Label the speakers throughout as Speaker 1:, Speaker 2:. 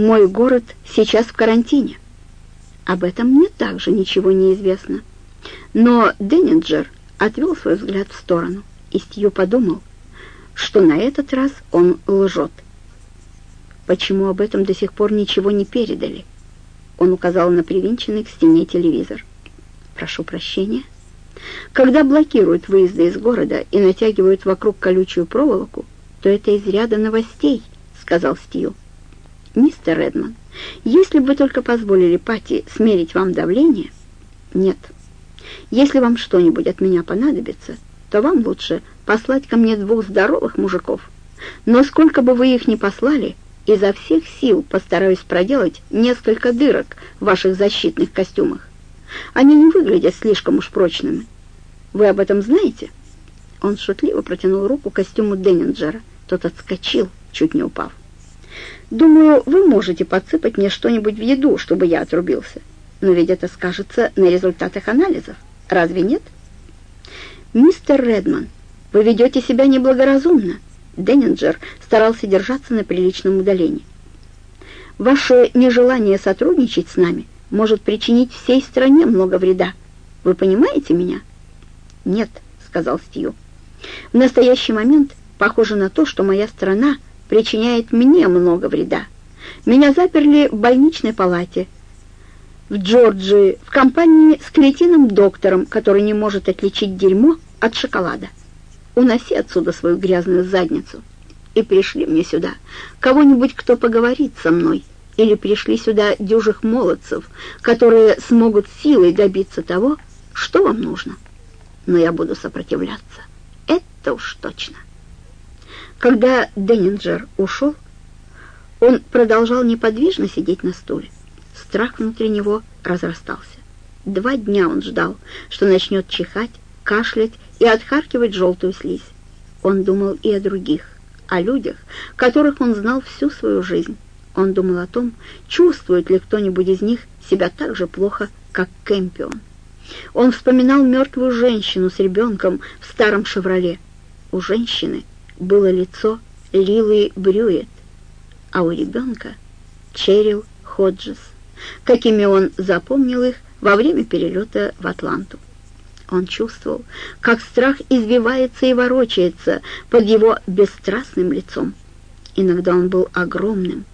Speaker 1: Мой город сейчас в карантине. Об этом мне также ничего не известно. Но Деннинджер отвел свой взгляд в сторону, и Стью подумал, что на этот раз он лжет. Почему об этом до сих пор ничего не передали? Он указал на привинченный к стене телевизор. Прошу прощения. Когда блокируют выезды из города и натягивают вокруг колючую проволоку, то это из ряда новостей, сказал Стью. Мистер Редман, если бы вы только позволили Пати смерить вам давление... Нет. Если вам что-нибудь от меня понадобится, то вам лучше послать ко мне двух здоровых мужиков. Но сколько бы вы их ни послали, изо всех сил постараюсь проделать несколько дырок в ваших защитных костюмах. Они не выглядят слишком уж прочными. Вы об этом знаете?» Он шутливо протянул руку к костюму Деннинджера. Тот отскочил, чуть не упав. «Думаю, вы можете подсыпать мне что-нибудь в еду, чтобы я отрубился. Но ведь это скажется на результатах анализов. Разве нет?» «Мистер Редман, вы ведете себя неблагоразумно». Деннинджер старался держаться на приличном удалении. «Ваше нежелание сотрудничать с нами может причинить всей стране много вреда. Вы понимаете меня?» «Нет», — сказал Стью. «В настоящий момент похоже на то, что моя страна причиняет мне много вреда. Меня заперли в больничной палате в Джорджии в компании с кретином доктором, который не может отличить дерьмо от шоколада. Уноси отсюда свою грязную задницу. И пришли мне сюда кого-нибудь, кто поговорит со мной, или пришли сюда дюжих молодцев, которые смогут силой добиться того, что вам нужно. Но я буду сопротивляться. Это уж точно. Когда Деннинджер ушел, он продолжал неподвижно сидеть на стуле. Страх внутри него разрастался. Два дня он ждал, что начнет чихать, кашлять и отхаркивать желтую слизь. Он думал и о других, о людях, которых он знал всю свою жизнь. Он думал о том, чувствует ли кто-нибудь из них себя так же плохо, как Кэмпион. Он вспоминал мертвую женщину с ребенком в старом «Шевроле». У женщины было лицо Лилы Брюет, а у ребенка — Черил Ходжес, какими он запомнил их во время перелета в Атланту. Он чувствовал, как страх извивается и ворочается под его бесстрастным лицом. Иногда он был огромным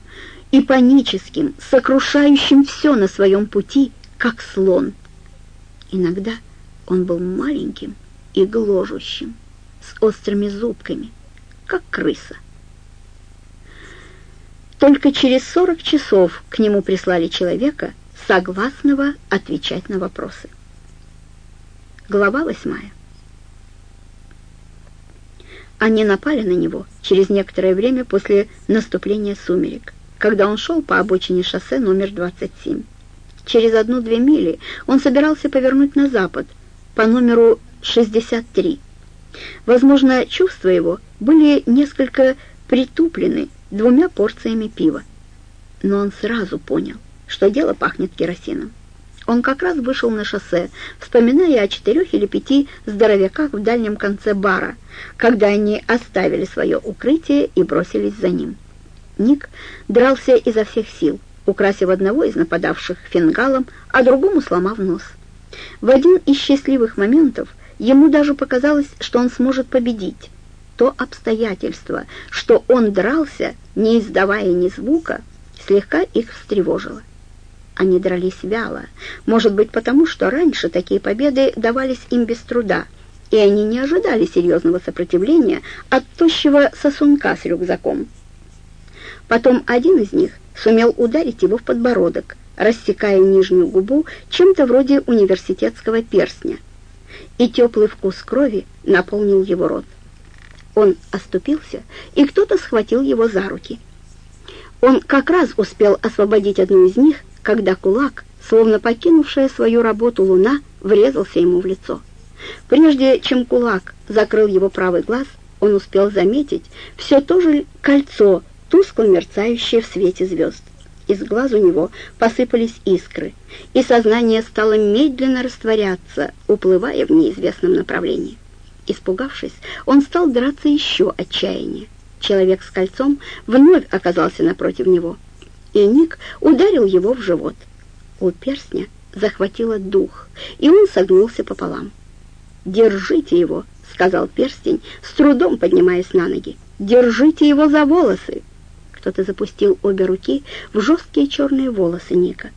Speaker 1: и паническим, сокрушающим все на своем пути, как слон. Иногда он был маленьким и гложущим, с острыми зубками, как крыса. Только через сорок часов к нему прислали человека, согласного отвечать на вопросы. Глава восьмая. Они напали на него через некоторое время после наступления сумерек, когда он шел по обочине шоссе номер 27. Через одну-две мили он собирался повернуть на запад по номеру 63. Возможно, чувства его были несколько притуплены двумя порциями пива. Но он сразу понял, что дело пахнет керосином. Он как раз вышел на шоссе, вспоминая о четырех или пяти здоровяках в дальнем конце бара, когда они оставили свое укрытие и бросились за ним. Ник дрался изо всех сил, украсив одного из нападавших фингалом, а другому сломав нос. В один из счастливых моментов ему даже показалось, что он сможет победить. То обстоятельство, что он дрался, не издавая ни звука, слегка их встревожило. Они дрались вяло, может быть потому, что раньше такие победы давались им без труда, и они не ожидали серьезного сопротивления от тощего сосунка с рюкзаком. Потом один из них сумел ударить его в подбородок, рассекая нижнюю губу чем-то вроде университетского перстня, и теплый вкус крови наполнил его рот. Он оступился, и кто-то схватил его за руки. Он как раз успел освободить одну из них, когда кулак, словно покинувшая свою работу луна, врезался ему в лицо. Прежде чем кулак закрыл его правый глаз, он успел заметить все то же кольцо, тускло мерцающее в свете звезд. Из глаз у него посыпались искры, и сознание стало медленно растворяться, уплывая в неизвестном направлении. Испугавшись, он стал драться еще отчаяннее. Человек с кольцом вновь оказался напротив него — и Ник ударил его в живот. У перстня захватило дух, и он согнулся пополам. «Держите его!» — сказал перстень, с трудом поднимаясь на ноги. «Держите его за волосы!» Кто-то запустил обе руки в жесткие черные волосы Ника.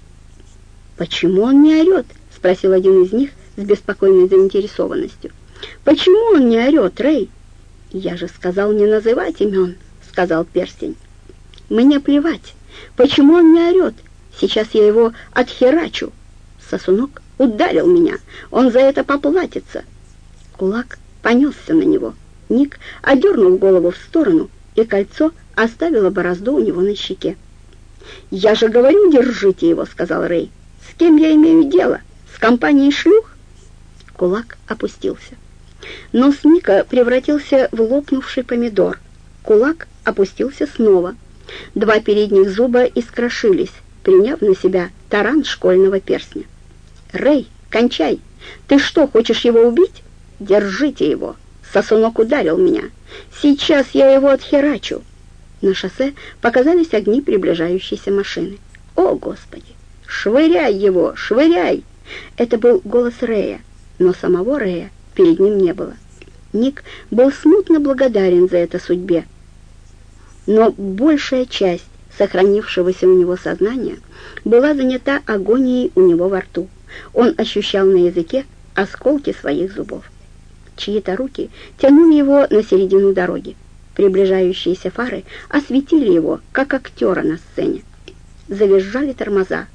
Speaker 1: «Почему он не орет?» — спросил один из них с беспокойной заинтересованностью. «Почему он не орет, Рэй?» «Я же сказал не называть имен», — сказал перстень. «Мне плевать. Почему он не орет? Сейчас я его отхерачу». Сосунок ударил меня. Он за это поплатится. Кулак понесся на него. Ник одернул голову в сторону, и кольцо оставило борозду у него на щеке. «Я же говорю, держите его», — сказал Рэй. «С кем я имею дело? С компанией шлюх?» Кулак опустился. Нос Ника превратился в лопнувший помидор. Кулак опустился снова. Два передних зуба искрошились, приняв на себя таран школьного перстня. «Рэй, кончай! Ты что, хочешь его убить? Держите его!» Сосунок ударил меня. «Сейчас я его отхерачу!» На шоссе показались огни приближающейся машины. «О, Господи! Швыряй его! Швыряй!» Это был голос Рэя, но самого Рэя перед ним не было. Ник был смутно благодарен за это судьбе, но большая часть сохранившегося у него сознания была занята агонией у него во рту. Он ощущал на языке осколки своих зубов. Чьи-то руки тянули его на середину дороги. Приближающиеся фары осветили его, как актера на сцене. Завизжали тормоза.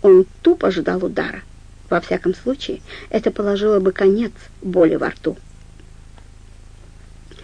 Speaker 1: Он тупо ждал удара. Во всяком случае, это положило бы конец боли во рту.